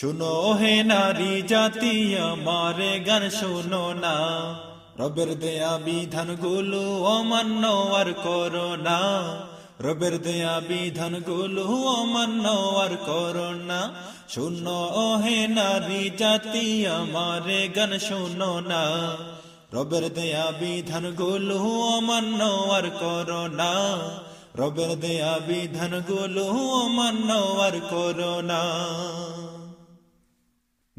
শুনো হে নারী জাতি, আমার গান শুনো না। রবের দেয়া বিধানগুলো অমান্য আর করো না। রবের দেয়া বিধানগুলো অমান্য আর করো না। শুনো হে নারী জাতি, আমার গান শুনো না। রবের দেয়া বিধানগুলো অমান্য আর করো না। রবের দেয়া বিধানগুলো অমান্য আর করো না।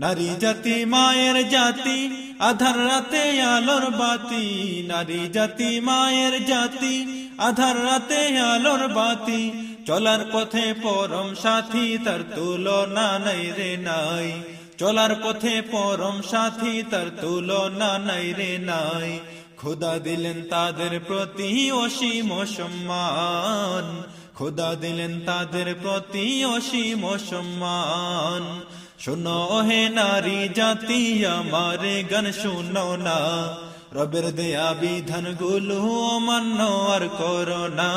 নারী জাতি, মায়ের জাতি, আধার রাতে আলোর বাতি। নারী জাতি, মায়ের জাতি, আধার রাতে আলোর বাতি। চলার পথে পরম সাথী, তার তুলনা নাই রে নাই। চলার পথে পরম সাথী, তার তুলনা নাই রে নাই। খোদা দিলেন তাদের প্রতি অসীম সম্মান। খোদা দিলেন তাদের প্রতি অসীম সম্মান শোনো হে নারী জাতি, আমার গান শুনো না। রবের দেয়া বিধানগুলো অমান্য আর করোনা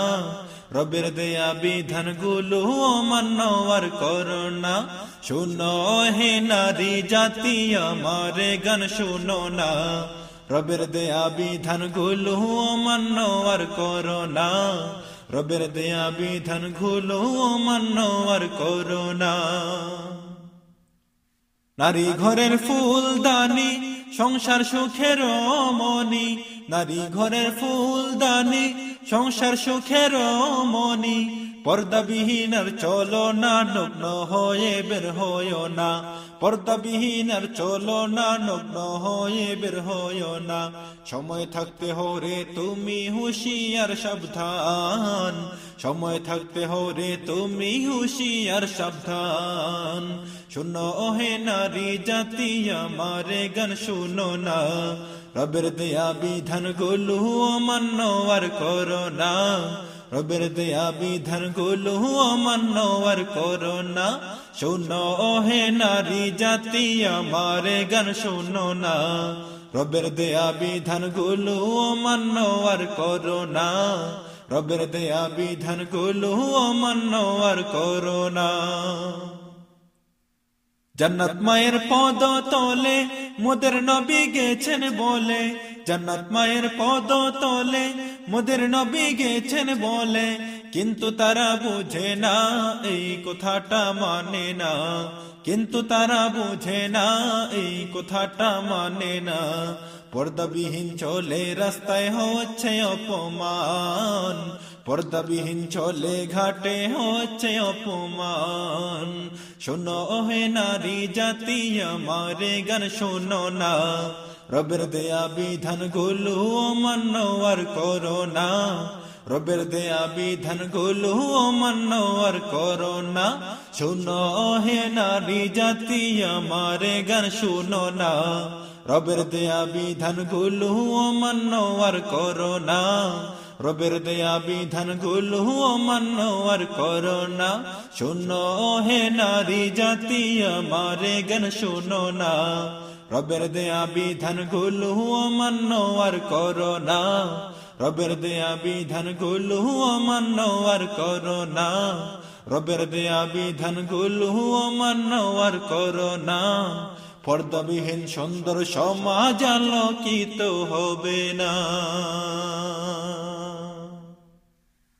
রবের দেয়া বিধানগুলো অমান্য আর করো না। শুনো হে নারী জাতি, আমার গান শুনো না। রবের দেয়া বিধানগুলো অমান্য আর করো না। রবের দেয়া বিধানগুলো অমান্য আর করো না নারী ঘরের ফুলদানি সংসার সুখের মনি নারী ঘরের ফুলদানি সংসার সুখের মনি পর্দাবিহীন আর চলো না, নগ্ন হয়ে বের হয় না। পর্দাবিহীন আর চলো না, নগ্ন হয়ে বের হয় না। সময় থাকতে হরে তুমি হুশিয়ার সাবধান। সময় থাকতে হরে তুমি হুশিয়ার সাবধান। শুনো হে নারী জাতি, আমারে গান শুনো না। রবের দেয়া বিধানগুলো অমান্য আর করো না। রবের দেয়া বিধানগুলো অমান্য আর করো শুনো হে নারী জাতি, আমারে গান শুনো না। রবের দেয়া বিধানগুলো অমান্য আর করো না রবের দেয়া বিধানগুলো অমান্য আর করো না জান্নাত মায়ের পদ তলে, মোদের নবী গেছেন বলে। জান্নাত মায়ের পদ তলে, মোদের নবী গেছেন বলে, কিন্তু তারা বুঝে না, এই কথাটা মানে না। কিন্তু তারা বুঝে না, এই কথাটা মানে না। পর্দাবিহীন চলে রাস্তায় হচ্ছে অপমান। পর্দাবিহীন চলে ঘাটে হচ্ছে অপমান। শোনো হে নারী জাতি, আমারে গান শোনো না। রবের দেয়া বিধানগুলো অমান্য আর করো না। রবের দেয়া বিধানগুলো অমান্য আর করো না। শোনো হে নারী জাতি, আমারে গান শোনো না। রবের দেয়া বিধানগুলো অমান্য আর করো না। রবের দেয়া বিধানগুলো অমান্য আর করো না শোনো হে নারী জাতি, আমারে গান শোনো না। রবের দেয়া বিধানগুলো অমান্য আর করো না রবের দেয়া বিধানগুলো অমান্য আর করো না রবের দেয়া বিধানগুলো অমান্য আর করো না পর্দাবিহীন সুন্দর সমাজ আলোকিত হবে না।